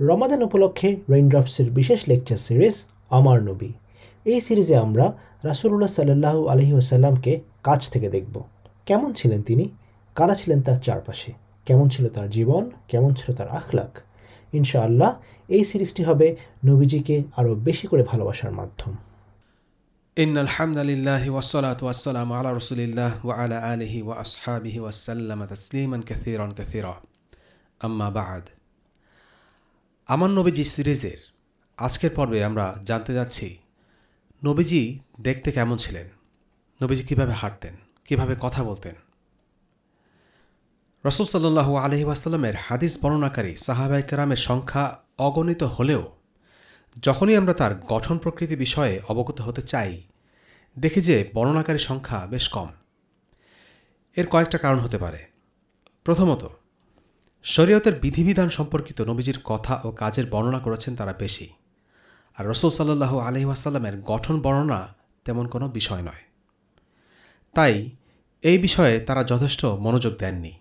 রমাদান উপলক্ষে রেইনড্রপসের বিশেষ lecture series আমার নবী। এই সিরিজে আমরা রাসুল্লাহ সাল্লাহ আলহি আসাল্লামকে কাছ থেকে দেখব। কেমন ছিলেন তিনি? কারা ছিলেন তার চারপাশে? কেমন ছিল তার জীবন? কেমন ছিল তার আখলাক? ইনশাআল্লাহ, এই সিরিজটি হবে নবীজিকে আরও বেশি করে ভালোবাসার মাধ্যম। ইন আলহামদুলিল্লাহ ওয়াসলাত ওয়াসালাম আলা রসুলিল্লাহ ওয়া আলা আলহি ওয়া আসহাবিহি ওয়াসাল্লাম তসলিমান কাসিরন কাসিরা। আম্মা বাদ। আমার নবীজি সিরিজের আজকের পর্বে আমরা জানতে যাচ্ছি, নবীজি দেখতে কেমন ছিলেন? নবীজি কীভাবে হাঁটতেন? কীভাবে কথা বলতেন? রসুল সাল্লাহ আলহি ওয়াসাল্লামের হাদিস বর্ণনাকারী সাহাবাই কেরামের সংখ্যা অগণিত হলেও, যখনই আমরা তার গঠন প্রকৃতি বিষয়ে অবগত হতে চাই, দেখি যে বর্ণনাকারী সংখ্যা বেশ কম। এর কয়েকটা কারণ হতে পারে। প্রথমত শরীয়তের বিধিবিধান সম্পর্কিত নবীজির কথা ও কাজের বর্ণনা করেছেন তারা বেশি। আর রসুল সাল্লাহ আলহিহাসাল্লামের গঠন বর্ণনা তেমন কোনো বিষয় নয়। তাই এই বিষয়ে তারা যথেষ্ট মনোযোগ দেননি।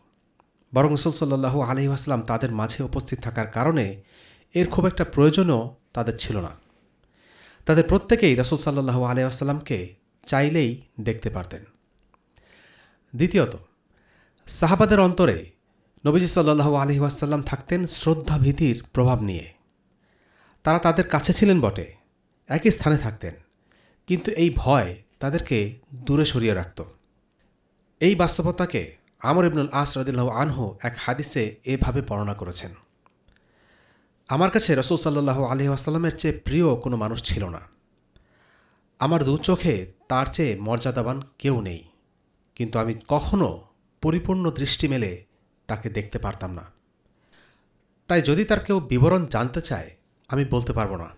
বরং রসুল সাল্লাহু আলহিহাস্লাম তাদের মাঝে উপস্থিত থাকার কারণে এর খুব একটা প্রয়োজনও তাদের ছিল না। তাদের প্রত্যেকেই রসুল সাল্লাহু আলহামকে চাইলেই দেখতে পারতেন। দ্বিতীয়ত, সাহাবাদের অন্তরে নবীজি সাল্লাহু আলহি ওয়াসাল্লাম থাকতেন শ্রদ্ধা ভীতির প্রভাব নিয়ে। তারা তাদের কাছে ছিলেন বটে, একই স্থানে থাকতেন, কিন্তু এই ভয় তাদেরকে দূরে সরিয়ে রাখত। এই বাস্তবতাকে আমর ইবনুল আস আনহু এক হাদিসে এভাবে বর্ণনা করেছেন, আমার কাছে রসুল সাল্লাহ আলহি আসাল্লামের চেয়ে প্রিয় কোনো মানুষ ছিল না। আমার দু চোখে তার চেয়ে মর্যাদাবান কেউ নেই, কিন্তু আমি কখনো পরিপূর্ণ দৃষ্টি মেলে তাকে দেখতে পারতাম না। তাই যদি তার কেউ বিবরণ জানতে চায়, আমি বলতে পারব না।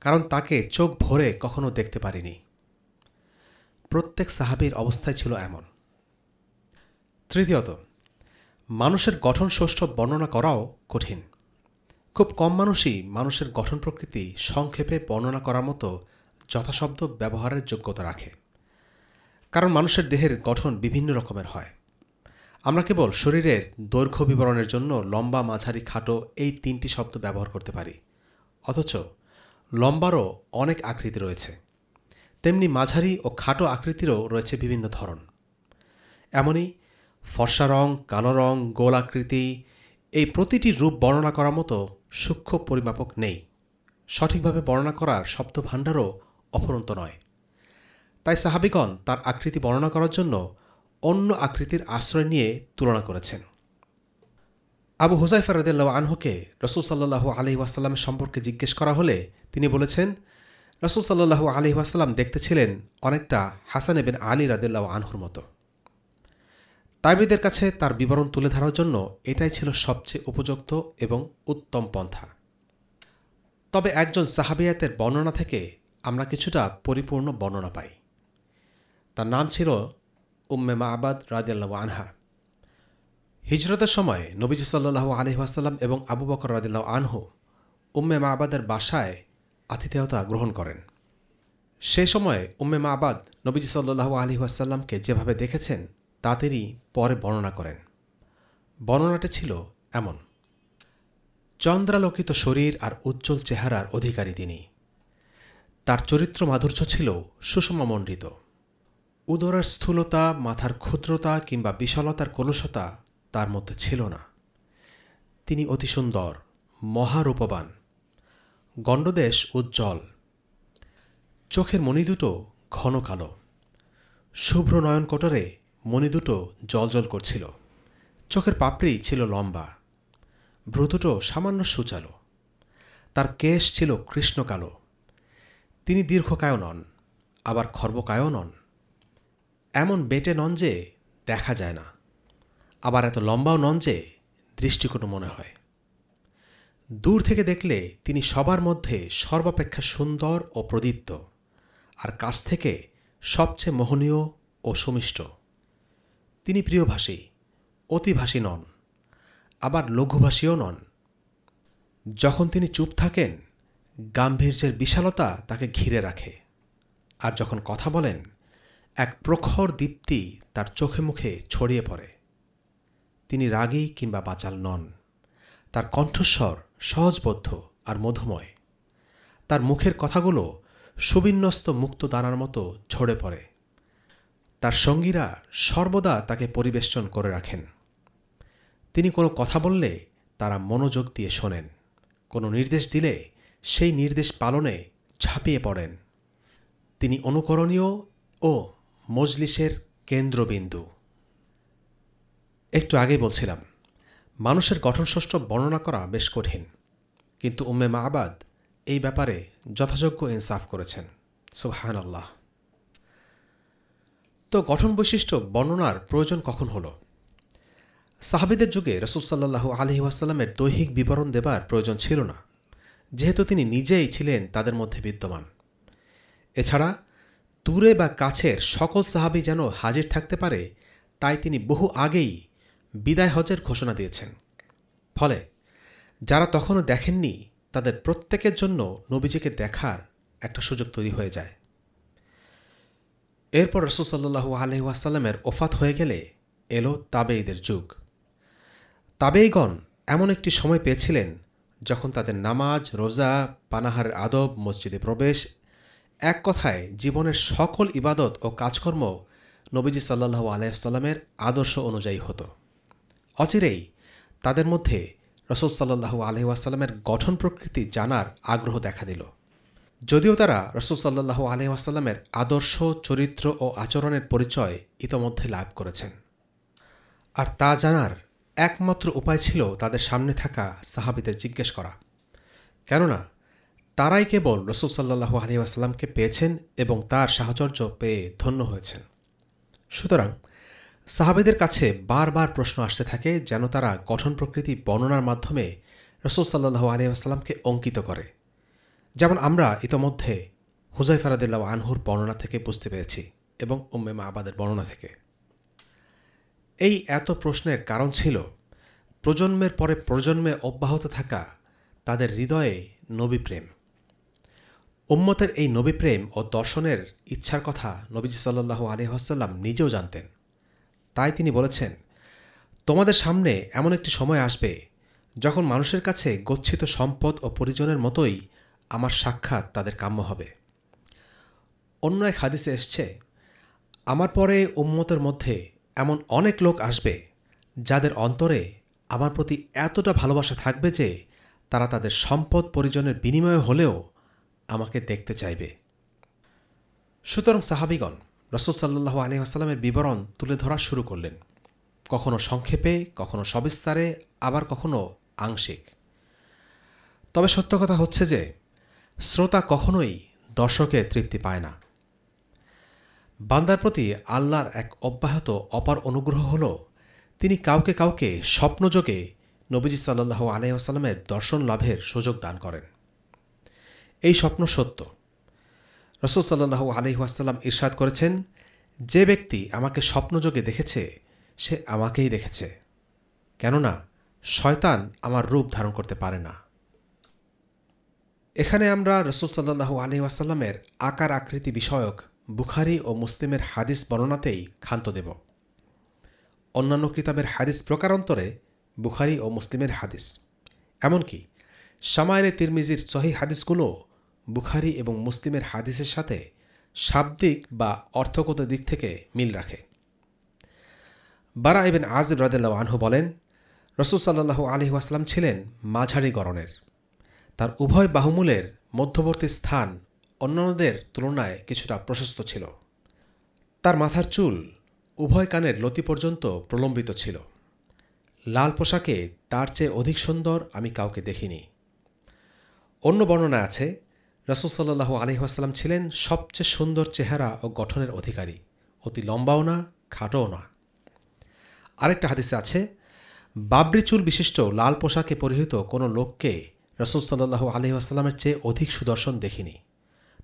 কারণ তাকে চোখ ভরে কখনো দেখতে পারিনি। প্রত্যেক সাহাবির অবস্থায় ছিল এমন। তৃতীয়ত, মানুষের গঠন সৌষ্ঠব বর্ণনা করাও কঠিন। খুব কম মানুষই মানুষের গঠন প্রকৃতি সংক্ষেপে বর্ণনা করার মতো যথাশব্দ ব্যবহারের যোগ্যতা রাখে। কারণ মানুষের দেহের গঠন বিভিন্ন রকমের হয়। আমরা কেবল শরীরের দৈর্ঘ্য বিবরণের জন্য লম্বা, মাঝারি, খাটো এই তিনটি শব্দ ব্যবহার করতে পারি। অথচ লম্বারও অনেক আকৃতি রয়েছে। তেমনি মাঝারি ও খাটো আকৃতিরও রয়েছে বিভিন্ন ধরন। এমনই ফর্সা রং, কালো রং, গোল আকৃতি এই প্রতিটি রূপ বর্ণনা করার মতো সূক্ষ্ম পরিমাপক নেই। সঠিকভাবে বর্ণনা করার শব্দ ভাণ্ডারও অফরন্ত নয়। তাই সাহাবিগণ তার আকৃতি বর্ণনা করার জন্য অন্য আকৃতির আশ্রয় নিয়ে তুলনা করেছেন। আবু হুজাইফা রদেল্লা আনহুকে রসুল সাল্লাহু আলি ওয়াসাল্লামের সম্পর্কে জিজ্ঞেস করা হলে তিনি বলেছেন, রসুল সাল্লাহু আলি ওয়াসাল্লাম দেখতে ছিলেন অনেকটা হাসান এবেন আলী রাদেল্লাহ আনহুর মতো। তাইবিদের কাছে তার বিবরণ তুলে ধরার জন্য এটাই ছিল সবচেয়ে উপযুক্ত এবং উত্তম পন্থা। তবে একজন সাহাবিয়াতের বর্ণনা থেকে আমরা কিছুটা পরিপূর্ণ বর্ণনা পাই। তার নাম ছিল উম্মে মাহবাদ রাদিয়াল্লাহ আনহা। হিজরতের সময় নবীজি সাল্লাহ আলহিহাসাল্লাম এবং আবু বকর রাদিল্লাহ আনহু উম্মে মাহবাদের বাসায় আতিথেয়তা গ্রহণ করেন। সে সময় উম্মে মাহবাদ নবীজি সাল্লাহ আলহিহাসাল্লামকে যেভাবে দেখেছেন তাদেরই পরে বর্ণনা করেন। বর্ণনাটি ছিল এমন, চন্দ্রালোকিত শরীর আর উজ্জ্বল চেহারার অধিকারী তিনি। তার চরিত্র মাধুর্য ছিল সুষমামণ্ডিত উদরের স্থূলতা, মাথার ক্ষুদ্রতা কিংবা বিশালতার কলুষতা তার মধ্যে ছিল না। তিনি অতি সুন্দর, মহারূপবান। গণ্ডদেশ উজ্জ্বল। চোখের মণি দুটো ঘন কালো। শুভ্র নয়ন কোটরে মণি দুটো জল করছিল। চোখের পাপড়ি ছিল লম্বা। ভ্রু দুটো সামান্য সুচালো। তার কেশ ছিল কৃষ্ণকালো। তিনি দীর্ঘকায় নন আবার খর্বকায়ও নন এমন বেটে নন যে দেখা যায় না। আবার এত লম্বাও নন যে দৃষ্টিকোণ মনে হয়। দূর থেকে দেখলে তিনি সবার মধ্যে সর্বাপেক্ষা সুন্দর ও প্রদীপ্ত, আর কাছ থেকে সবচেয়ে মোহনীয় ও সুমিষ্ট। তিনি প্রিয়ভাষী, অতিভাষী নন, আবার লঘুভাষীও নন। যখন তিনি চুপ থাকেন, গাম্ভীর্যের বিশালতা তাকে ঘিরে রাখে, আর যখন কথা বলেন এক প্রখর দীপ্তি তার চোখে মুখে ছড়িয়ে পড়ে। তিনি রাগী কিংবা বাচাল নন। তার কণ্ঠস্বর সহজবদ্ধ আর মধুময়। তার মুখের কথাগুলো সুবিন্যস্ত মুক্ত দানার মতো ঝরে পড়ে। তার সঙ্গীরা সর্বদা তাকে পরিবেষ্টন করে রাখেন। তিনি কোনো কথা বললে তারা মনোযোগ দিয়ে শোনেন। কোনো নির্দেশ দিলে সেই নির্দেশ পালনে ঝাঁপিয়ে পড়েন। তিনি অনুকরণীয় ও মজলিসের কেন্দ্রবিন্দু। একটু আগে বলছিলাম, মানুষের গঠনষষ্ঠ বর্ণনা করা বেশ কঠিন। কিন্তু উম্মে মাহবাদ এই ব্যাপারে যথাযোগ্য ইনসাফ করেছেন। সুহান আল্লাহ তো গঠন বৈশিষ্ট্য বর্ণনার প্রয়োজন কখন হল? সাহাবিদের যুগে রসুল সাল্লাহু আলহি ওয়াসাল্লামের দৈহিক বিবরণ দেবার প্রয়োজন ছিল না। যেহেতু তিনি নিজেই ছিলেন তাদের মধ্যে বিদ্যমান। এছাড়া দূরে বা কাছের সকল সাহাবি যেন হাজির থাকতে পারে, তাই তিনি বহু আগেই বিদায় হজের ঘোষণা দিয়েছেন। ফলে যারা তখনও দেখেননি, তাদের প্রত্যেকের জন্য নবীজিকে দেখার একটা সুযোগ তৈরি হয়ে যায়। এরপর রসুল সাল্লু আলহিহাসাল্লামের ওফাত হয়ে গেলে এলো তাবেইদের যুগ। তাবেইগণ এমন একটি সময় পেয়েছিলেন যখন তাদের নামাজ, রোজা, পানাহারের আদব, মসজিদে প্রবেশ এক কথায়, জীবনের সকল ইবাদত ও কাজকর্ম নবীজি সাল্লাহু আলাইসাল্লামের আদর্শ অনুযায়ী হতো। অচিরেই তাদের মধ্যে রসুল সাল্লাহু আলহিউসাল্লামের গঠন প্রকৃতি জানার আগ্রহ দেখা দিল। যদিও তারা রসুল সাল্লাহু আলহিউসাল্লামের আদর্শ, চরিত্র ও আচরণের পরিচয় ইতোমধ্যে লাভ করেছেন। আর তা জানার একমাত্র উপায় ছিল তাদের সামনে থাকা সাহাবিদের জিজ্ঞেস করা। কেননা তারাই কেবল রসুল সাল্লাহু আলহিউসাল্লামকে পেয়েছেন এবং তার সাহচর্য পেয়ে ধন্য হয়েছেন। সুতরাং সাহাবেদের কাছে বারবার প্রশ্ন আসতে থাকে যেন তারা গঠন প্রকৃতি বর্ণনার মাধ্যমে রসুল সাল্লাহু আলিয়াস্লামকে অঙ্কিত করে। যেমন আমরা ইতোমধ্যে হুজাই ফারাদিল্লাহ আনহুর বর্ণনা থেকে বুঝতে পেরেছি এবং উম্মেমা আবাদের বর্ণনা থেকে। এই এত প্রশ্নের কারণ ছিল প্রজন্মের পরে প্রজন্মে অব্যাহত থাকা তাদের হৃদয়ে নবীপ্রেম। উম্মতের এই নবীপ্রেম ও দর্শনের ইচ্ছার কথা নবীজি সাল্লাহু আলিহাসাল্লাম নিজেও জানতেন। তাই তিনি বলেছেন, তোমাদের সামনে এমন একটি সময় আসবে যখন মানুষের কাছে গচ্ছিত সম্পদ ও পরিজনের মতোই আমার সাক্ষাৎ তাদের কাম্য হবে। অন্য এক হাদিসে এসছে, আমার পরে উম্মতের মধ্যে এমন অনেক লোক আসবে যাদের অন্তরে আমার প্রতি এতটা ভালোবাসা থাকবে যে তারা তাদের সম্পদ পরিজনের বিনিময়ে হলেও আমাকে দেখতে চাইবে। সুতরাং সাহাবিগণ, রসুল সাল্লাহ আলহিহাস্লামের বিবরণ তুলে ধরা শুরু করলেন। কখনো সংক্ষেপে, কখনো সবিস্তারে, আবার কখনো আংশিক। তবে সত্য কথা হচ্ছে যে, শ্রোতা কখনোই দর্শকের তৃপ্তি পায় না। বান্দার প্রতি আল্লাহর এক অব্যাহত অপার অনুগ্রহ হল, তিনি কাউকে কাউকে স্বপ্নযোগে নবীজি সাল্লাহ আলহিহাস্লামের দর্শন লাভের সুযোগ দান করেন। এই স্বপ্ন সত্য। রসুল সাল্লাহু আলহিহাস্লাম ইরশাদ করেছেন, যে ব্যক্তি আমাকে স্বপ্নযোগে দেখেছে, সে আমাকেই দেখেছে। কেননা, শয়তান আমার রূপ ধারণ করতে পারে না। এখানে আমরা রসুল সাল্লাহু আলহিহাস্লামের আকার আকৃতি বিষয়ক বুখারি ও মুসলিমের হাদিস বর্ণনাতেই ক্ষান্ত দেব। অন্যান্য কিতাবের হাদিস প্রকারান্তরে বুখারি ও মুসলিমের হাদিস। এমনকি সামায়ের তিরমিজির সহি হাদিসগুলো বুখারি এবং মুসলিমের হাদিসের সাথে শাব্দিক বা অর্থগত দিক থেকে মিল রাখে। বারা ইবেন আজিব রাদেল্লাহ আনহু বলেন, রসুল সাল্লাহু আলহিহাস্লাম ছিলেন মাঝারি গরনের তার উভয় বাহুমূলের মধ্যবর্তী স্থান অন্যান্যদের তুলনায় কিছুটা প্রশস্ত ছিল। তার মাথার চুল উভয় কানের লতি পর্যন্ত প্রলম্বিত ছিল। লাল পোশাকে তার চেয়ে অধিক সুন্দর আমি কাউকে দেখিনি। অন্য বর্ণনা আছে রসুল সাল্লাহু আলহিহাস্লাম ছিলেন সবচেয়ে সুন্দর চেহারা ও গঠনের অধিকারী। অতি লম্বাও না, খাটোও না। আরেকটা হাদিসে আছে, বাবরি চুল বিশিষ্ট লাল পোশাকে পরিহিত কোনো লোককে রসুল সাল্লাহু আলহিহাস্লামের চেয়ে অধিক সুদর্শন দেখিনি।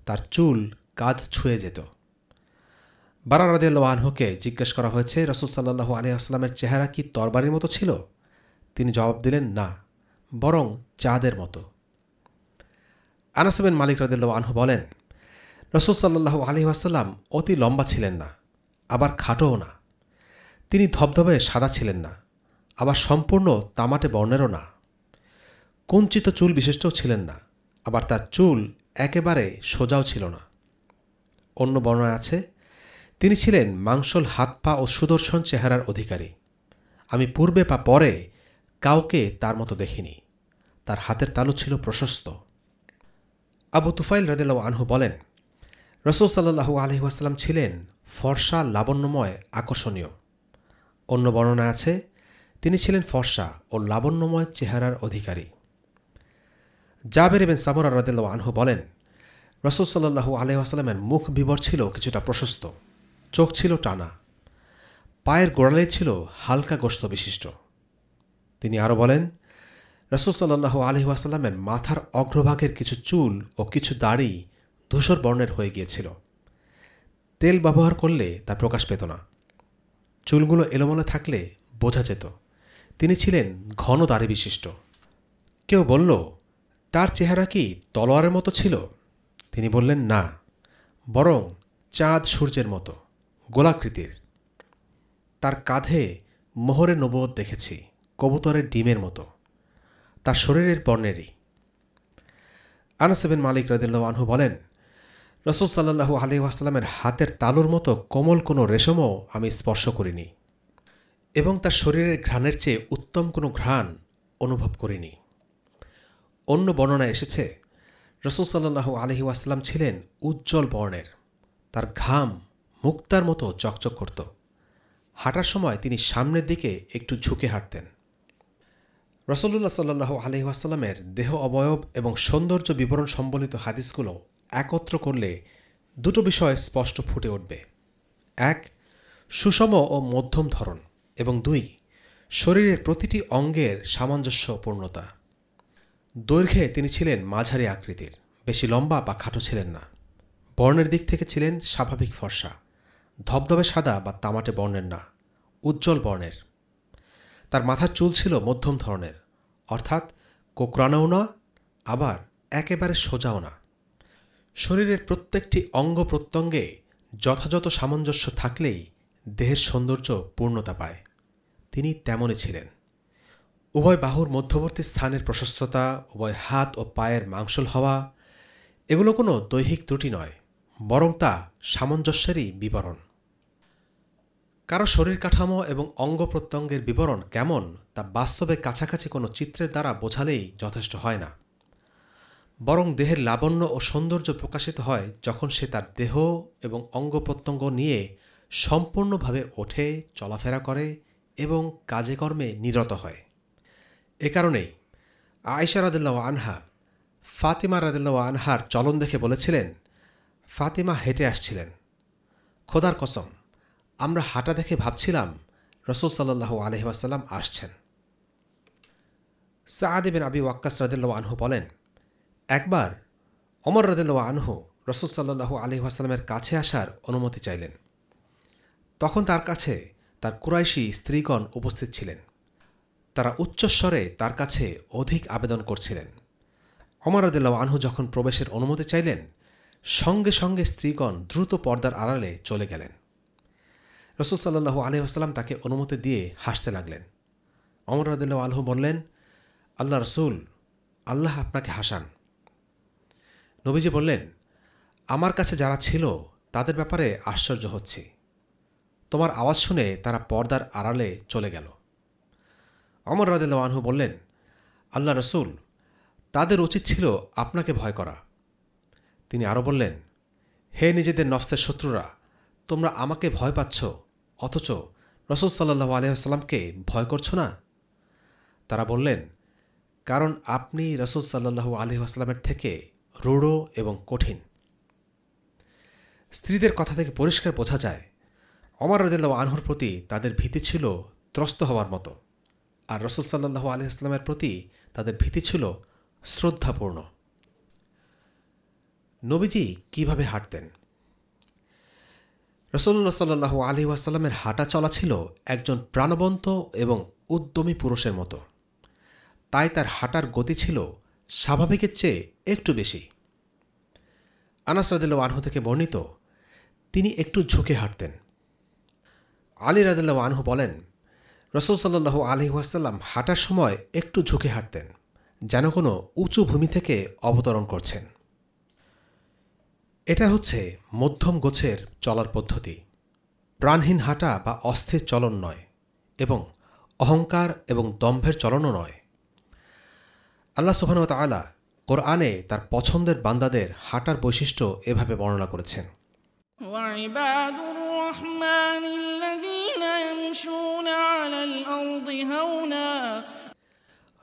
তার চুল কাঁধ ছুঁয়ে যেত। বারারাদিয়াল আনহুকে জিজ্ঞেস করা হয়েছে, রসুল সাল্লাহু আলহিহাস্লামের চেহারা কি তরবারির মতো ছিল? তিনি জবাব দিলেন, না, বরং চাঁদের মতো। আনাসবেন মালিক রদিল্লা আনহু বলেন, রসুল সাল্লাহু আলহি আসাল্লাম অতি লম্বা ছিলেন না, আবার খাটোও না। তিনি ধবধবে সাদা ছিলেন না, আবার সম্পূর্ণ তামাটে বর্ণেরও না। কুঞ্চিত চুল বিশিষ্টও ছিলেন না, আবার তার চুল একেবারে সোজাও ছিল না। অন্য বর্ণনা আছে, তিনি ছিলেন মাংসল হাত পা ও সুদর্শন চেহারার অধিকারী। আমি পূর্বে বা পরে কাউকে তার মতো দেখিনি। তার হাতের তালু ছিল প্রশস্ত। আবু তুফাইল রাদিল্লাহ আনহু বলেন, রসুল সাল্লাহু আলহিহাস্লাম ছিলেন ফর্সা, লাবণ্যময়, আকর্ষণীয়। অন্য বর্ণনা আছে, তিনি ছিলেন ফর্সা ও লাবণ্যময় চেহারার অধিকারী। জাবের এবেন সামরা রাদিল্লাহ আনহু বলেন, রসুল সাল্লাহু আলহিহাস্লামের মুখ বিবর ছিল কিছুটা প্রশস্ত, চোখ ছিল টানা, পায়ের গোড়ালে ছিল হালকা গোস্ত বিশিষ্ট। তিনি আরও বলেন রসুল সাল্লাহ আলহিহাসাল্লামের মাথার অগ্রভাগের কিছু চুল ও কিছু দাড়ি ধূসর বর্ণের হয়ে গিয়েছিল। তেল ব্যবহার করলে তা প্রকাশ পেত না। চুলগুলো এলোমেলো থাকলে বোঝা যেত। তিনি ছিলেন ঘন দাড়ি বিশিষ্ট। কেউ বলল, তার চেহারা কি তলোয়ারের মতো ছিল? তিনি বললেন, না, বরং চাঁদ সূর্যের মতো, গোলাকৃতির। তার কাঁধে মোহরে নবদ দেখেছি, কবুতরের ডিমের মতো। তার শরীরের বর্ণেরই। আনাসেবেন মালিক রদিল্লা আনহু বলেন, রসুল সাল্লাহু আলহিহাস্লামের হাতের তালুর মতো কোমল কোনো রেশমও আমি স্পর্শ করিনি এবং তার শরীরের ঘ্রাণের চেয়ে উত্তম কোনো ঘ্রাণ অনুভব করিনি। অন্য বর্ণনায় এসেছে, রসুল সাল্লাহু আলহি আসলাম ছিলেন উজ্জ্বল বর্ণের। তার ঘাম মুক্তার মতো চকচক করত। হাঁটার সময় তিনি সামনের দিকে একটু ঝুঁকে হাঁটতেন। রসল্লা সাল্লাহ আলহিহাস্লামের দেহ অবয়ব এবং সৌন্দর্য বিবরণ সম্বলিত হাদিসগুলো একত্র করলে দুটো বিষয় স্পষ্ট ফুটে উঠবে। এক, সুষম ও মধ্যম ধরন এবং দুই, শরীরের প্রতিটি অঙ্গের সামঞ্জস্যপূর্ণতা। দৈর্ঘ্যে তিনি ছিলেন মাঝারি আকৃতির, বেশি লম্বা বা খাটো ছিলেন না। বর্ণের দিক থেকে ছিলেন স্বাভাবিক ফর্সা, ধবধবে সাদা বা তামাটে বর্ণের না, উজ্জ্বল বর্ণের। তার মাথার চুল ছিল মধ্যম ধরনের অর্থাৎ কোকরানোও না, আবার একেবারে সোজাও না। শরীরের প্রত্যেকটি অঙ্গ প্রত্যঙ্গে যথাযথ সামঞ্জস্য থাকলেই দেহের সৌন্দর্য পূর্ণতা পায়। তিনি তেমনই ছিলেন। উভয় বাহুর মধ্যবর্তী স্থানের প্রশস্ততা, উভয় হাত ও পায়ের মাংসল হওয়া, এগুলো কোনো দৈহিক ত্রুটি নয়, বরং তা সামঞ্জস্যেরই বিবরণ। কারও শরীর কাঠামো এবং অঙ্গ প্রত্যঙ্গের বিবরণ কেমন, তা বাস্তবে কাছাকাছি কোনো চিত্রের দ্বারা বোঝালেই যথেষ্ট হয় না। বরং দেহের লাবণ্য ও সৌন্দর্য প্রকাশিত হয় যখন সে তার দেহ এবং অঙ্গ প্রত্যঙ্গ নিয়ে সম্পূর্ণভাবে ওঠে, চলাফেরা করে এবং কাজে কর্মে নিরত হয়। এ কারণেই আয়সা রাদিল্লা আনহা, ফাতিমা রাদিল্লা আনহার চলন দেখে বলেছিলেন, ফাতিমা হেঁটে আসছিলেন। খোদার কসম আমরা হাঁটা দেখে ভাবছিলাম রসুল সাল্লাহ আলহিহাসাল্লাম আসছেন। সাহাদিবিন আবি ওয়াক্কাস রাদিল্লা আনহু বলেন, একবার অমর রাদিল্লা আনহু রসুল সাল্লাহু আলহিহাস্লামের কাছে আসার অনুমতি চাইলেন। তখন তার কাছে তার কুরাইশি স্ত্রীগণ উপস্থিত ছিলেন। তারা উচ্চস্বরে তার কাছে অধিক আবেদন করছিলেন। অমর রাদিল্লা আনহু যখন প্রবেশের অনুমতি চাইলেন, সঙ্গে সঙ্গে স্ত্রীগণ দ্রুত পর্দার আড়ালে চলে গেলেন। রসুল সাল্লাহু আলহিহাস্লাম তাকে অনুমতি দিয়ে হাসতে লাগলেন। অমর রাদিল্লা আলহু বললেন, আল্লাহ রসুল, আল্লাহ আপনাকে হাসান। নবীজি বললেন, আমার কাছে যারা ছিল, তাদের ব্যাপারে আশ্চর্য হচ্ছি। তোমার আওয়াজ শুনে তারা পর্দার আড়ালে চলে গেল। অমর রাদিল্লা আনহু বললেন, আল্লাহ রসুল, তাদের উচিত ছিল আপনাকে ভয় করা। তিনি আরও বললেন, হে নিজেদের নফসের শত্রুরা, তোমরা আমাকে ভয় পাচ্ছ অথচ রসুল সাল্লাহ আলহামকে ভয় করছ না? তারা বললেন, কারণ আপনি রসুল সাল্লাহু আলহিহাস্লামের থেকে রূঢ় এবং কঠিন। স্ত্রীদের কথা থেকে পরিষ্কার বোঝা যায় অমর রদিল্লা আনহুর প্রতি তাদের ভীতি ছিল ত্রস্ত হওয়ার মতো, আর রসুল সাল্লাহু আলহিহাস্লামের প্রতি তাদের ভীতি ছিল শ্রদ্ধাপূর্ণ। নবীজি কীভাবে হাঁটতেন? রসল্লা সাল্লাহু আলি ওয়াসাল্লামের হাঁটা চলা ছিল একজন প্রাণবন্ত এবং উদ্যমী পুরুষের মতো। তাই তার হাঁটার গতি ছিল স্বাভাবিকের চেয়ে একটু বেশি। আনাস রাদিল্লা আনহু থেকে বর্ণিত, তিনি একটু ঝুঁকে হাঁটতেন। আলী রাদিল্লা আনহু বলেন, রসুল সাল্লাহু আলহি ওয়াসাল্লাম হাঁটার সময় একটু ঝুঁকে হাঁটতেন, যেন কোনো উঁচু ভূমি থেকে অবতরণ করছেন। এটা হচ্ছে মধ্যম গোছের চলার পদ্ধতি। প্রাণহীন হাঁটা বা অস্থির চলন নয় এবং অহংকার এবং দম্ভের চলনও নয়। আল্লাহ সুবহান তালা কোরআনে তার পছন্দের বান্দাদের হাঁটার বৈশিষ্ট্য এভাবে বর্ণনা করেছেন।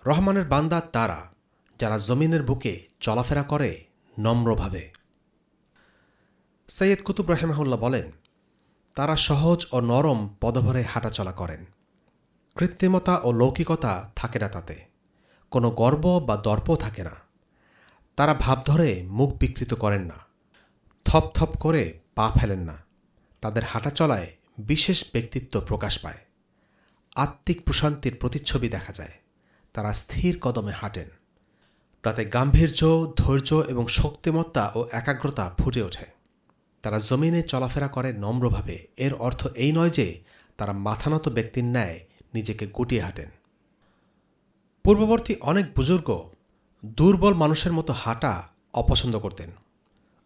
রহমানের বান্দা তারা যারা জমিনের বুকে চলাফেরা করে নম্রভাবে। সৈয়দ কুতুব রহেমাহুল্লাহ বলেন, তারা সহজ ও নরম পদভরে হাঁটাচলা করেন। কৃত্রিমতা ও লৌকিকতা থাকে না তাতে। কোনো গর্ব বা দর্প থাকে না। তারা ভাব ধরে মুখ বিকৃত করেন না। থপ থপ করে পা ফেলেন না। তাদের হাঁটাচলায় বিশেষ ব্যক্তিত্ব প্রকাশ পায়। আত্মিক প্রশান্তির প্রতিচ্ছবি দেখা যায়। তারা স্থির কদমে হাঁটেন। তাতে গাম্ভীর্য, ধৈর্য এবং শক্তিমত্তা ও একাগ্রতা ফুটে ওঠে। তারা জমিনে চলাফেরা করে নম্রভাবে। এর অর্থ এই নয় যে তারা মাথানত ব্যক্তির ন্যায় নিজেকে গুটিয়ে হাঁটেন। পূর্ববর্তী অনেক বুজুর্গ দুর্বল মানুষের মতো হাঁটা অপছন্দ করতেন।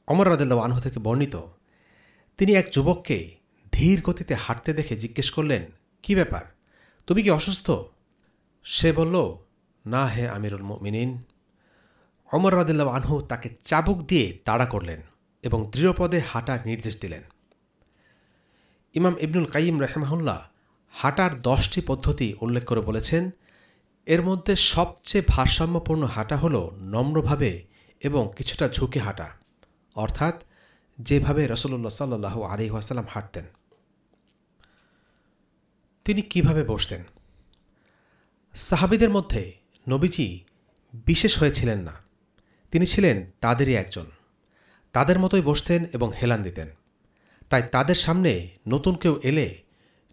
অমর রাদেল্লা আনহু থেকে বর্ণিত, তিনি এক যুবককে ধীর গতিতে হাঁটতে দেখে জিজ্ঞেস করলেন, কি ব্যাপার? তুমি কি অসুস্থ? সে বলল, না হে আমিরুল মিনিন অমর রাদিল্লা আনহু তাকে চাবুক দিয়ে তাড়া করলেন। এবং দৃঢ়পদে হাঁটার নির্দেশ দিলেন। ইমাম ইবনুল কাইম রেহমাহুল্লাহ হাঁটার দশটি পদ্ধতি উল্লেখ করে বলেছেন, এর মধ্যে সবচেয়ে ভারসাম্যপূর্ণ হাঁটা হল নম্রভাবে এবং কিছুটা ঝুঁকে হাঁটা, অর্থাৎ যেভাবে রসল্লা সাল্লাহ আলি ওয়াসাল্লাম হাঁটতেন। তিনি কীভাবে বসতেন? সাহাবিদের মধ্যে নবীজি বিশেষ হয়েছিলেন না। তিনি ছিলেন তাদেরই একজন। তাদের মতোই বসতেন এবং হেলান দিতেন। তাই তাদের সামনে নতুন কেউ এলে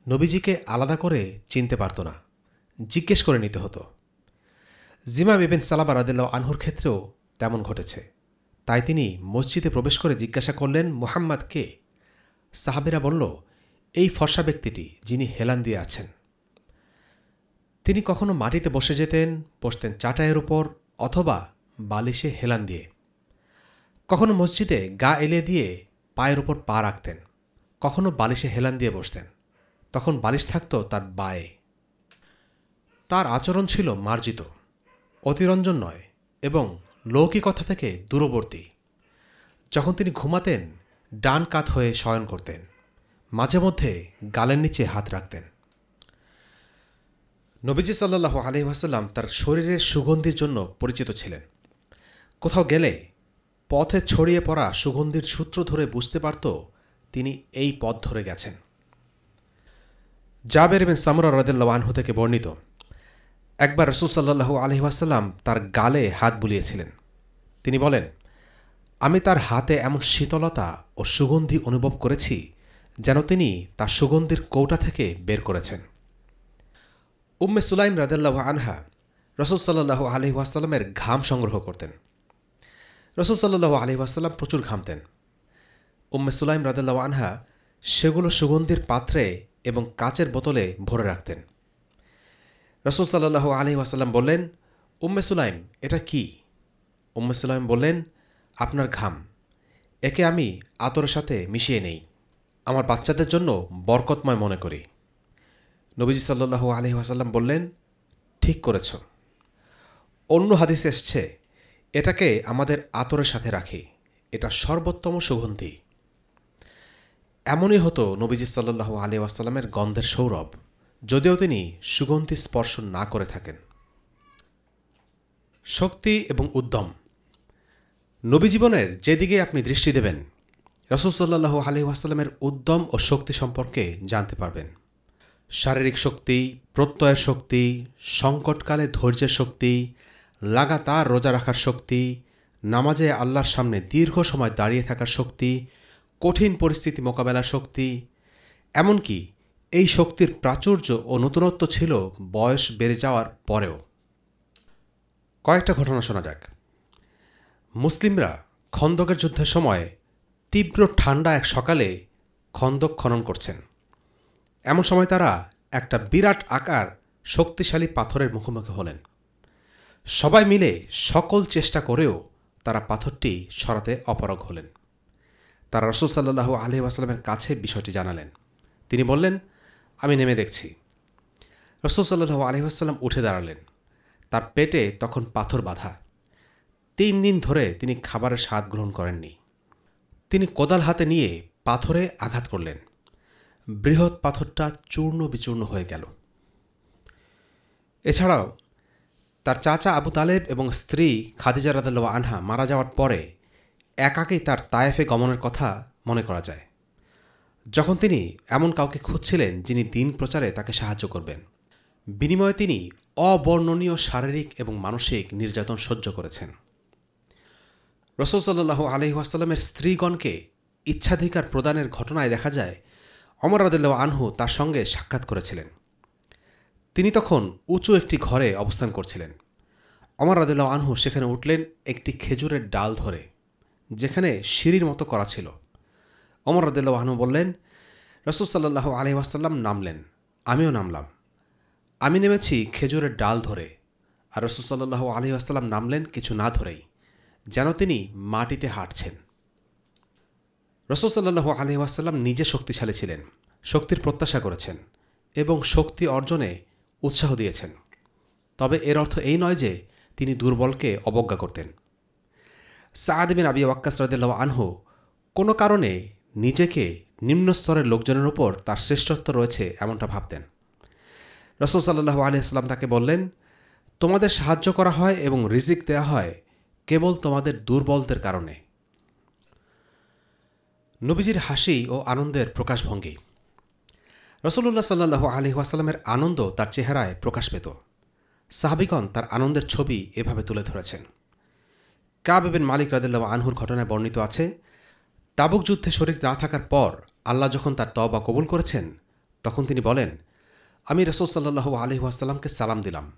নবীজিকে আলাদা করে চিনতে পারত না। জিজ্ঞেস করে নিতে হতো। জিমা বিবেন সালাবা রাদিল্লাহ আনহুর ক্ষেত্রেও তেমন ঘটেছে। তাই তিনি মসজিদে প্রবেশ করে জিজ্ঞাসা করলেন, মোহাম্মদ কে? সাহাবেরা বলল, এই ফর্সা ব্যক্তিটি যিনি হেলান দিয়ে আছেন। তিনি কখনো মাটিতে বসে যেতেন, বসতেন চাটায়ের উপর অথবা বালিশে হেলান দিয়ে। কখনো মসজিদে গা এলে দিয়ে পায়ের ওপর পা রাখতেন, কখনো বালিশে হেলান দিয়ে বসতেন, তখন বালিশ থাকত তার বায়ে। তার আচরণ ছিল মার্জিত, অতিরঞ্জন নয় এবং লৌকিকতা থেকে দূরবর্তী। যখন তিনি ঘুমাতেন, ডান কাত হয়ে শয়ন করতেন, মাঝে মধ্যে গালের নিচে হাত রাখতেন। নবীজি সাল্লাহ আলহিহাসাল্লাম তার শরীরের সুগন্ধির জন্য পরিচিত ছিলেন। কোথাও গেলে পথে ছড়িয়ে পড়া সুগন্ধির সূত্র ধরে বুঝতে পারত তিনি এই পথ ধরে গেছেন। জাবের বিন সামরা রদেল্লা আনহু থেকে বর্ণিত, একবার রসুল সাল্লাহু আলহিহাসাল্লাম তার গালে হাত বুলিয়েছিলেন। তিনি বলেন, আমি তার হাতে এমন শীতলতা ও সুগন্ধি অনুভব করেছি যেন তিনি তার সুগন্ধির কৌটা থেকে বের করেছেন। উম্মে সুলাইম রাদেল্লাহ আনহা রসুল সাল্লাহু আলহিহাসাল্লামের ঘাম সংগ্রহ করতেন। রসুল আলহিহাসাল্লাম প্রচুর ঘামতেন উম্মে সুলাইম রাদেল্লাহ আনহা সেগুলো সুগন্ধির পাত্রে এবং কাচের বোতলে ভরে রাখতেন। রসুল সাল্লাহু আলহিহাসাল্লাম বললেন, উম্মে সুলাইম, এটা কি? উম্মে সুলাইম বললেন, আপনার ঘাম। একে আমি আতরের সাথে মিশিয়ে নেই। আমার বাচ্চাদের জন্য বরকতময় মনে করি। নবীজি সাল্লু আলহি আসাল্লাম বললেন, ঠিক করেছ। অন্য হাদিস এসছে এটাকে আমাদের আতরের সাথে রাখি। এটা সর্বোত্তম সুগন্ধি। এমনই হতো নবীজি সাল্লু আলি আসাল্লামের গন্ধের সৌরভ, যদিও তিনি সুগন্ধি স্পর্শ না করে থাকেন। শক্তি এবং উদ্যম। নবী জীবনের যেদিকে আপনি দৃষ্টি দেবেন, রসুল সাল্লাহ আলি আসাল্লামের উদ্যম ও শক্তি সম্পর্কে জানতে পারবেন। শারীরিক শক্তি, প্রত্যয়ের শক্তি, সংকটকালে ধৈর্যের শক্তি লাগাতার রোজা রাখার শক্তি, নামাজে আল্লাহর সামনে দীর্ঘ সময় দাঁড়িয়ে থাকার শক্তি, কঠিন পরিস্থিতি মোকাবেলার শক্তি। এমনকি এই শক্তির প্রাচুর্য ও নতুনত্ব ছিল বয়স বেড়ে যাওয়ার পরেও। কয়েকটা ঘটনা শোনা যাক। মুসলিমরা খন্দকের যুদ্ধের সময় তীব্র ঠান্ডা এক সকালে খন্দক খনন করছেন। এমন সময় তারা একটা বিরাট আকার শক্তিশালী পাথরের মুখোমুখি হলেন। সবাই মিলে সকল চেষ্টা করেও তারা পাথরটি সরাতে অপারগ হলেন। তারা রসুল সাল্লাহু আলহি আসালামের কাছে বিষয়টি জানালেন। তিনি বললেন, আমি নেমে দেখছি। রসুল সাল্লাহু আলহি আসাল্লাম উঠে দাঁড়ালেন। তার পেটে তখন পাথর বাঁধা। তিন দিন ধরে তিনি খাবারের স্বাদ গ্রহণ করেননি। তিনি কোদাল হাতে নিয়ে পাথরে আঘাত করলেন। বৃহৎ পাথরটা চূর্ণ বিচূর্ণ হয়ে গেল। এছাড়াও তার চাচা আবু তালেব এবং স্ত্রী খাদিজা রাদাল্লা আনহা মারা যাওয়ার পরে একাকেই তার তায়েফে গমনের কথা মনে করা যায়। যখন তিনি এমন কাউকে খুঁজছিলেন যিনি দিন প্রচারে তাকে সাহায্য করবেন, বিনিময়ে তিনি অবর্ণনীয় শারীরিক এবং মানসিক নির্যাতন সহ্য করেছেন। রসুল সাল্লাহ আলহিহাস্লামের স্ত্রীগণকে ইচ্ছাধিকার প্রদানের ঘটনায় দেখা যায় অমর রাদিল্লাহ আনহু তার সঙ্গে সাক্ষাৎ করেছিলেন। তিনি তখন উঁচু একটি ঘরে অবস্থান করছিলেন। অমর রাদিল্লাহ আনহু সেখানে উঠলেন একটি খেজুরের ডাল ধরে, যেখানে সিঁড়ির মতো করা ছিল। অমর রাদিল্লাহ আনহু বললেন, রসুল সাল্লাহ আলহিহাস্লাম নামলেন, আমিও নামলাম। আমি নেমেছি খেজুরের ডাল ধরে, আর রসুল সাল্লাহ আলহি আসাল্লাম নামলেন কিছু না ধরেই, যেন তিনি মাটিতে হাঁটছেন। রসুল আলহি আসাল্লাম নিজে শক্তিশালী ছিলেন, শক্তির প্রত্যাশা করেছেন এবং শক্তি অর্জনে উৎসাহ দিয়েছেন। তবে এর অর্থ এই নয় যে তিনি দুর্বলকে অবজ্ঞা করতেন। সাদ বিন আবি ওয়াক্কাস রদুল্লাহ আনহু কোনো কারণে নিজেকে নিম্ন স্তরের লোকজনের উপর তার শ্রেষ্ঠত্ব রয়েছে এমনটা ভাবতেন। রসুল সাল্লাহু আলিয়াল্লাম তাকে বললেন, তোমাদের সাহায্য করা হয় এবং রিজিক দেয়া হয় কেবল তোমাদের দুর্বলদের কারণে। নবীজির হাসি ও আনন্দের প্রকাশভঙ্গি। রসুল্লাহ সাল্লাহ আলি ওয়াসাল্লামের আনন্দ তার চেহারায় প্রকাশ পেত। সাহাবিগণ তার আনন্দের ছবি এভাবে তুলে ধরেছেন। কাবেবেন মালিক রাদিল্লাহ আনহুর ঘটনায় বর্ণিত আছে, তাবুক যুদ্ধে শরীর না থাকার পর আল্লাহ যখন তার তবা কবুল করেছেন, তখন তিনি বলেন, আমি রসুল সাল্লাহু আলহি আসাল্লামকে সালাম দিলাম।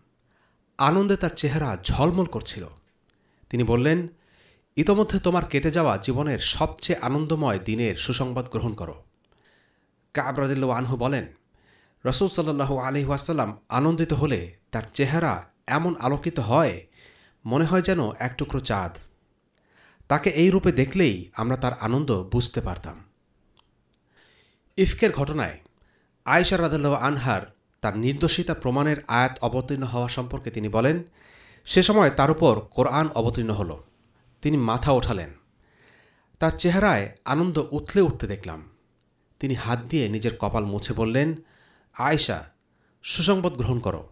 আনন্দে তার চেহারা ঝলমল করছিল। তিনি বললেন, ইতোমধ্যে তোমার কেটে যাওয়া জীবনের সবচেয়ে আনন্দময় দিনের সুসংবাদ গ্রহণ করো। কাবরাদিল্লা আনহু বলেন, রসুল সাল্লাহু আলহি আসাল্লাম আনন্দিত হলে তার চেহারা এমন আলোকিত হয়, মনে হয় যেন এক টুকরো চাঁদ। তাকে এই রূপে দেখলেই আমরা তার আনন্দ বুঝতে পারতাম। ইফকের ঘটনায় আয়েশা রাদাল্লাহ আনহার তার নির্দোষিতা প্রমাণের আয়াত অবতীর্ণ হওয়া সম্পর্কে তিনি বলেন, সে সময় তার উপর কোরআন অবতীর্ণ হল। তিনি মাথা ওঠালেন। তার চেহারায় আনন্দ উথলে উঠতে দেখলাম। তিনি হাত দিয়ে নিজের কপাল মুছে বললেন, আয়েশা, সুসংবাদ গ্রহণ করো।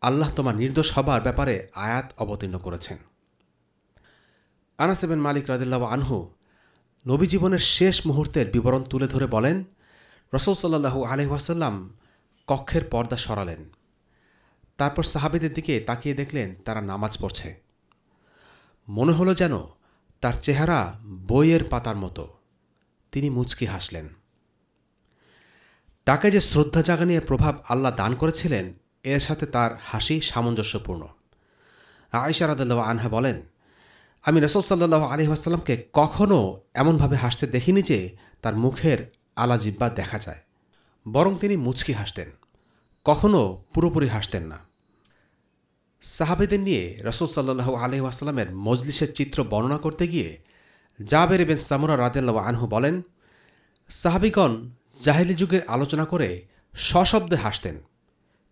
আল্লাহ তোমার নির্দোষ হবার ব্যাপারে আয়াত অবতীর্ণ করেছেন। আনাসেবেন মালিক রাদিল্লাহ আনহু নবী জীবনের শেষ মুহূর্তের বিবরণ তুলে ধরে বলেন, রসুল সাল্লাহু আলহাসাল্লাম কক্ষের পর্দা সরালেন। তারপর সাহাবিদের দিকে তাকিয়ে দেখলেন তারা নামাজ পড়ছে। মনে হলো যেন তার চেহারা বইয়ের পাতার মতো। তিনি মুচকি হাসলেন। তাকে যে শ্রদ্ধা জাগানিয়ে প্রভাব আল্লাহ দান করেছিলেন, এর সাথে তার হাসি সামঞ্জস্যপূর্ণ। আয়সা রাদাল্লাহ আনহা বলেন, আমি রসুল সাল্লাহ আলি আসাল্লামকে কখনও এমনভাবে হাসতে দেখিনি যে তার মুখের আলাজিব্বা দেখা যায়। বরং তিনি মুচকি হাসতেন কখনও পুরোপুরি হাসতেন না। সাহাবেদের নিয়ে রসুল সাল্লাহ আলহিহাস্লামের মজলিসের চিত্র বর্ণনা করতে গিয়ে জাবের বেন সামুরা রাদেল্লা আনহু বলেন, সাহাবিগণ জাহেলি যুগের আলোচনা করে সশব্দে হাসতেন।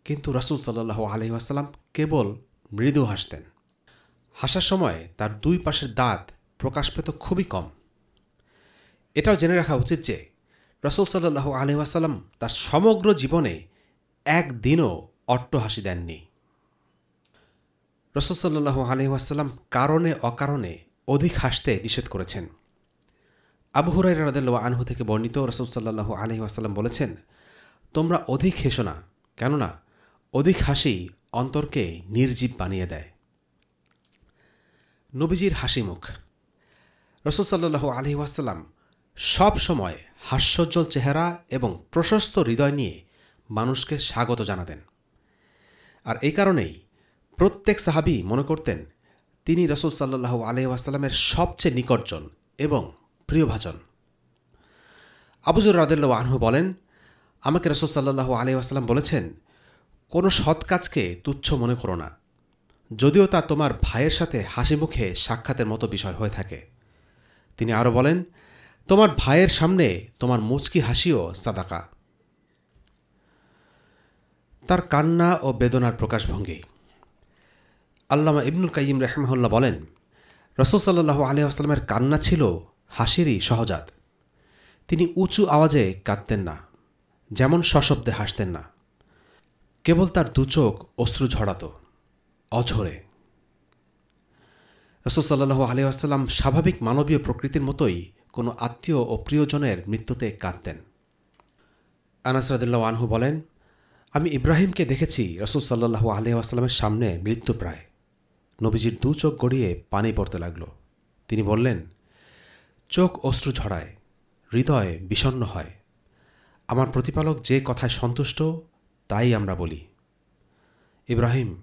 কিন্তু রসুল সাল্লাহ আলহিহাস্লাম কেবল মৃদু হাসতেন। হাসার সময় তার দুই পাশের দাঁত প্রকাশ পেত খুবই কম। এটাও জেনে রাখা উচিত যে রসুল সাল্লাহ আলহাসাল্লাম তার সমগ্র জীবনে একদিনও অট্টহাসি দেননি। রসুল সাল্লাহ আলহাসাল্লাম কারণে অকারণে অধিক হাসতে নিষেধ করেছেন। আবু হুরাই রাদেল্লা আনহু থেকে বর্ণিত রসুল সাল্লাহ আলহিহাসাল্লাম বলেছেন, তোমরা অধিক হেসো না, কেননা অধিক হাসি অন্তরকে নির্জীব বানিয়ে দেয়। নবীজির হাসি মুখ। রসুল সাল্লাহ আলহিহাসাল্লাম সব সময় হাস্যোজ্জ্বল চেহারা এবং প্রশস্ত হৃদয় নিয়ে মানুষকে স্বাগত জানাতেন। আর এই কারণেই প্রত্যেক সাহাবি মনে করতেন, তিনি রসুল সাল্লাহ আলহিহাস্লামের সবচেয়ে নিকটজন এবং প্রিয়ভাজন আবুজুর রাদেল্লা আনহু বলেন, আমাকে রসুল সাল্লাহ আলহিহাস্লাম বলেছেন, কোনো সৎ কাজকে তুচ্ছ মনে করো না। যদিও তা তোমার ভাইয়ের সাথে হাসি মুখে সাক্ষাতের মতো বিষয় হয়ে থাকে। তিনি আরও বলেন, তোমার ভাইয়ের সামনে তোমার মুচকি হাসিও সাদাকা। তার কান্না ও বেদনার প্রকাশভঙ্গি আল্লামা ইবনুল কাইম রেহমাহুল্লাহ বলেন, রসুল সাল্লাহ আলি আসলামের কান্না ছিল হাসিরই সহজাত। তিনি উঁচু আওয়াজে কাঁদতেন না, যেমন সশব্দে হাসতেন না। কেবল তার দুচোখ অশ্রু ঝরাত, অঝরে। রসুল সাল্লাহ আলি আসাল্লাম স্বাভাবিক মানবীয় প্রকৃতির মতোই কোনো আত্মীয় ও প্রিয়জনের মৃত্যুতে কাঁদতেন। আনাসরাদুল্লাহ আনহু বলেন, আমি ইব্রাহিমকে দেখেছি রসুল সাল্লাহু আলি সামনে মৃত্যুপ্রায় নবীজির দু চোখ গড়িয়ে পানি পড়তে লাগল। তিনি বললেন চোখ অশ্রু ঝরায় হৃদয় বিষণ্ন হয়। আমার প্রতিপালক যে কথায় সন্তুষ্ট, তাই আমরা বলি। ইব্রাহিম,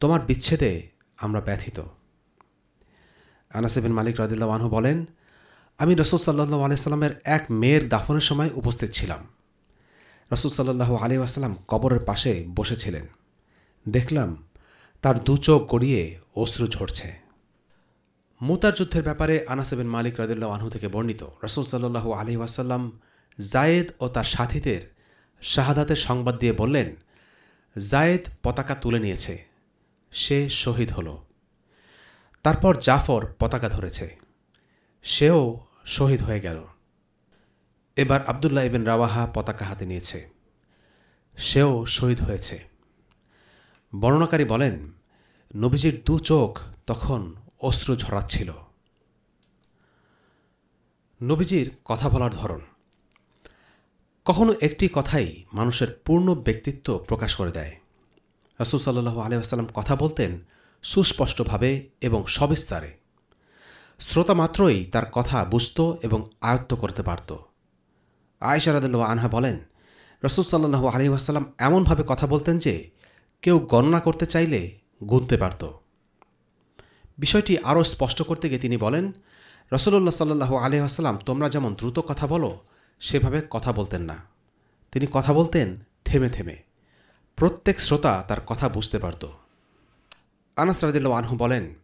তোমার বিচ্ছেদে আমরা ব্যথিত। আনাসেবিন মালিক রাদিল্লা বলেন, আমি রসুল সাল্লাহ আলাইস্লামের এক মেয়ের দাফনের সময় উপস্থিত ছিলাম। রসুল সাল্লাহ আলী আসাল্লাম কবরের পাশে বসেছিলেন। দেখলাম তার দু চোখ গড়িয়ে অশ্রু ঝরছে। মুতার যুদ্ধের ব্যাপারে আনাসেবিন মালিক রাদিল্লা আনহু থেকে বর্ণিত। রসুল সাল্লাহু আলী ওয়াসাল্লাম জায়েদ ও তার সাথীদের শাহাদাতের সংবাদ দিয়ে বললেন, জায়েদ পতাকা তুলে নিয়েছে। সে শহীদ হল। তারপর জাফর পতাকা ধরেছে। সেও শহীদ হয়ে গেল। এবার আবদুল্লাহ ইবেন রাওয়াহা পতাকা হাতে নিয়েছে। সেও শহীদ হয়েছে। বর্ণনাকারী বলেন, নবীজির দু চোখ তখন অস্ত্র ঝরাচ্ছিল। নবীজির কথা বলার ধরন। কখনো একটি কথাই মানুষের পূর্ণ ব্যক্তিত্ব প্রকাশ করে দেয়। রসুল সাল্লু কথা বলতেন সুস্পষ্টভাবে এবং সবিস্তারে। শ্রোতা মাত্রই তার কথা বুঝত এবং আয়ত্ত করতে পারত। আয়সা রাদুল্লাহ আনহা বলেন, রসুল সাল্লু আলী আসাল্লাম এমনভাবে কথা বলতেন যে কেউ গণনা করতে চাইলে গুনতে পারত। বিষয়টি আরও স্পষ্ট করতে গিয়ে তিনি বলেন রসুল্লাহ সাল্লু আলী আসাল্লাম তোমরা যেমন দ্রুত কথা বলো, সেভাবে কথা বলতেন না। তিনি কথা বলতেন থেমে থেমে। প্রত্যেক শ্রোতা তার কথা বুঝতে পারত। আনাস রাদিল্লা আনহু বলেন,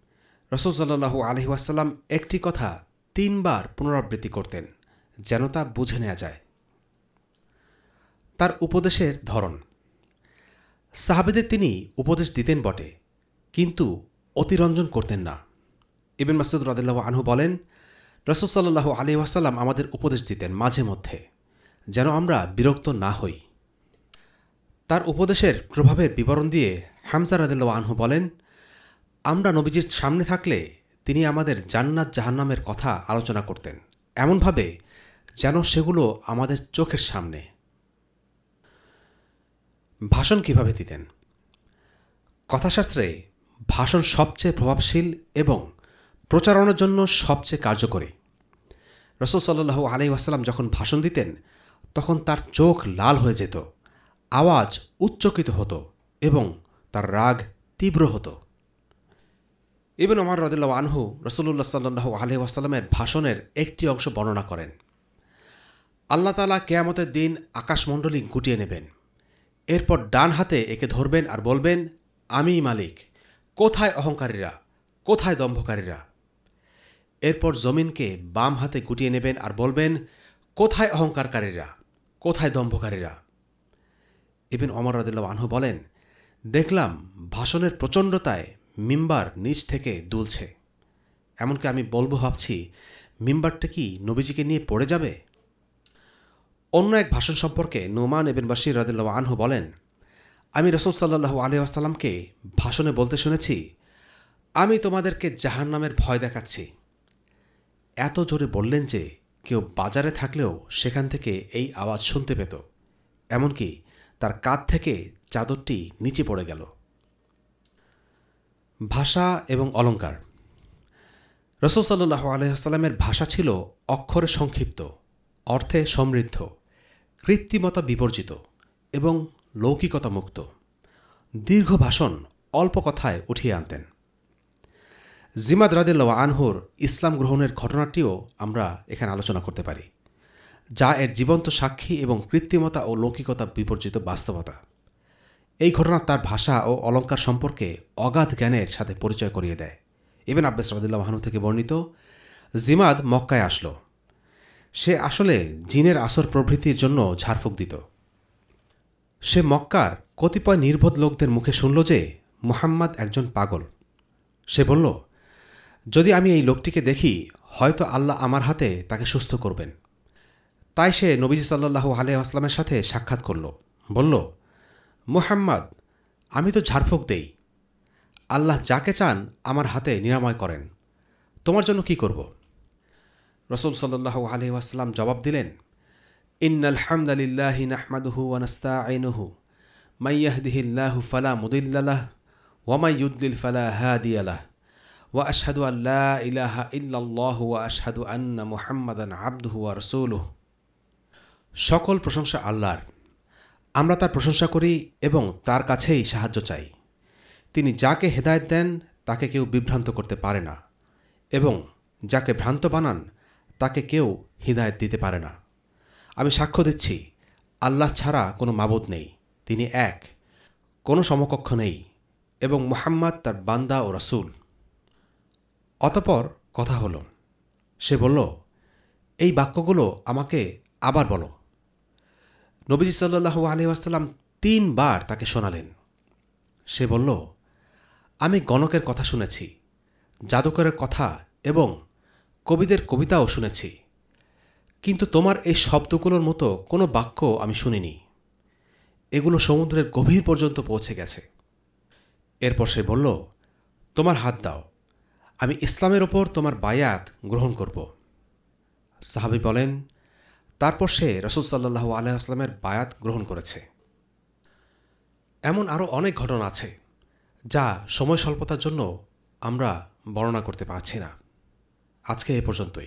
রসুল সাল্লাহু আলহিউসাল্লাম একটি কথা তিনবার পুনরাবৃত্তি করতেন, যেন তা বুঝে নেওয়া যায়। তার উপদেশের ধরন। সাহাবেদের তিনি উপদেশ দিতেন বটে, কিন্তু অতিরঞ্জন করতেন না। ইবেন মাসুদ রদুল্লাহ আনহু বলেন রসুলসাল্লাহ আলী ওয়াসাল্লাম আমাদের উপদেশ দিতেন মাঝে মধ্যে, যেন আমরা বিরক্ত না হই। তার উপদেশের প্রভাবে বিবরণ দিয়ে হামজা রাদিল্লাহ আনহু বলেন, আমরা নবীজির সামনে থাকলে তিনি আমাদের জান্নাত জাহান্নামের কথা আলোচনা করতেন। এমনভাবে যেন সেগুলো আমাদের চোখের সামনে। ভাষণ কীভাবে দিতেন? কথাশাস্ত্রে ভাষণ সবচেয়ে প্রভাবশীল এবং প্রচারণার জন্য সবচেয়ে কার্যকরী। রসুল সাল্লু আলাই আসাল্লাম যখন ভাষণ দিতেন, তখন তার চোখ লাল হয়ে যেত, আওয়াজ উচ্চকিত হতো এবং তার রাগ তীব্র হতো। ইবেন ওমর রদুল্লাহ আনহু রসুল্লাহ সাল্লু আলহি আসাল্লামের ভাষণের একটি অংশ বর্ণনা করেন, আল্লাহ তালা কেয়ামতের দিন আকাশমণ্ডলী গুটিয়ে নেবেন। এরপর ডান হাতে একে ধরবেন আর বলবেন, আমি মালিক কোথায় অহংকারীরা? কোথায় দম্ভকারীরা? এরপর জমিনকে বাম হাতে গুটিয়ে নেবেন আর বলবেন, কোথায় অহংকারকারীরা? কোথায় দম্ভকারীরা? এবেন অমর রদুল্লাহ আনহু বলেন, দেখলাম ভাষণের প্রচণ্ডতায় মিম্বার নিচ থেকে দুলছে। এমনকি আমি বলব ভাবছি, মিম্বারটা কি নবীজিকে নিয়ে পড়ে যাবে? অন্য এক ভাষণ সম্পর্কে নোমান এবেন বাসির রদুল্লাহ আনহু বলেন আমি রসুল সাল্লাহু আলিয়াসাল্লামকে ভাষণে বলতে শুনেছি, আমি তোমাদেরকে জাহান নামের ভয় দেখাচ্ছি। এত জোরে বললেন যে কেউ বাজারে থাকলেও সেখান থেকে এই আওয়াজ শুনতে পেত, এমনকি তার কাঁধ থেকে চাদরটি নিচে পড়ে গেল। ভাষা এবং অলঙ্কার রসুল সাল্লাহ আলহামের ভাষা ছিল অক্ষরে সংক্ষিপ্ত, অর্থে সমৃদ্ধ, কৃত্রিমতা বিবর্জিত এবং লৌকিকতা মুক্ত দীর্ঘ ভাষণ অল্প কথায় উঠিয়ে আনতেন। জিমাদ রাদিল্লা আনহুর ইসলাম গ্রহণের ঘটনাটিও আমরা এখানে আলোচনা করতে পারি, যা এর জীবন্ত সাক্ষী এবং কৃত্রিমতা ও লৌকিকতা বিবর্জিত বাস্তবতা। এই ঘটনা তার ভাষা ও অলঙ্কার সম্পর্কে অগাধ জ্ঞানের সাথে পরিচয় করিয়ে দেয়। ইবেন আব্বাস রদুল্লাহ মাহানু থেকে বর্ণিত, জিমাদ মক্কায় আসলো। সে আসলে জিনের আসর প্রভৃতির জন্য ঝাড়ফুঁক দিত। সে মক্কার কতিপয় নির্বোধ লোকদের মুখে শুনল যে মুহাম্মদ একজন পাগল। সে বলল, যদি আমি এই লোকটিকে দেখি, হয়তো আল্লাহ আমার হাতে তাকে সুস্থ করবেন। তাই সে নবীজি সাল্লাহু আলিয়াস্লামের সাথে সাক্ষাৎ করল। বলল, মুহাম্মদ, আমি তো ঝাড়ফুঁক দেই। আল্লাহ যাকে চান আমার হাতে নিরাময় করেন। তোমার জন্য কি করব? রসুল সাল্লাহু আলহিহাস্লাম জবাব দিলেন ইন্নাল হামদালিল্লাহি নাহমাদুহু ওয়ানাস্তাইনুহু মাইয়াহদিহিল্লাহু ফালা মুদিল্লাহ ওয়ামাই ইউদ্দিল ফালা হাদিয়ালাহ ওয়া আশহাদু আল্লা ইলাহা ইল্লাল্লাহ ওয়া আশহাদু আন্না মুহাম্মাদান আবদুহু ওয়া রাসূলুহু সকল প্রশংসা আল্লাহর। আমরা তার প্রশংসা করি এবং তার কাছেই সাহায্য চাই। তিনি যাকে হেদায়ত দেন, তাকে কেউ বিভ্রান্ত করতে পারে না এবং যাকে ভ্রান্ত বানান, তাকে কেউ হিদায়ত দিতে পারে না। আমি সাক্ষ্য দিচ্ছি, আল্লাহ ছাড়া কোনো মাবুদ নেই, তিনি এক, কোনো সমকক্ষ নেই, এবং মুহাম্মদ তার বান্দা ও রাসূল। অতপর কথা হলো, সে বলল, এই বাক্যগুলো আমাকে আবার বলো। নবীজি সাল্লু আলহিহাস্লাম তিনবার তাকে শোনালেন। সে বলল, আমি গণকের কথা শুনেছি, জাদুকরের কথা এবং কবিদের কবিতাও শুনেছি। কিন্তু তোমার এই শব্দগুলোর মতো কোনো বাক্য আমি শুনিনি। এগুলো সমুদ্রের গভীর পর্যন্ত পৌঁছে গেছে। এরপর সে বলল, তোমার হাত দাও। আমি ইসলামের ওপর তোমার বায়াত গ্রহণ করব। সাহাবি বলেন, তারপর সে রসুল আলহামের বায়াত গ্রহণ করেছে। এমন আরও অনেক ঘটনা আছে, যা সময় স্বল্পতার জন্য আমরা বর্ণনা করতে পারছি না। আজকে এ পর্যন্তই।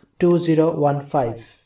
2015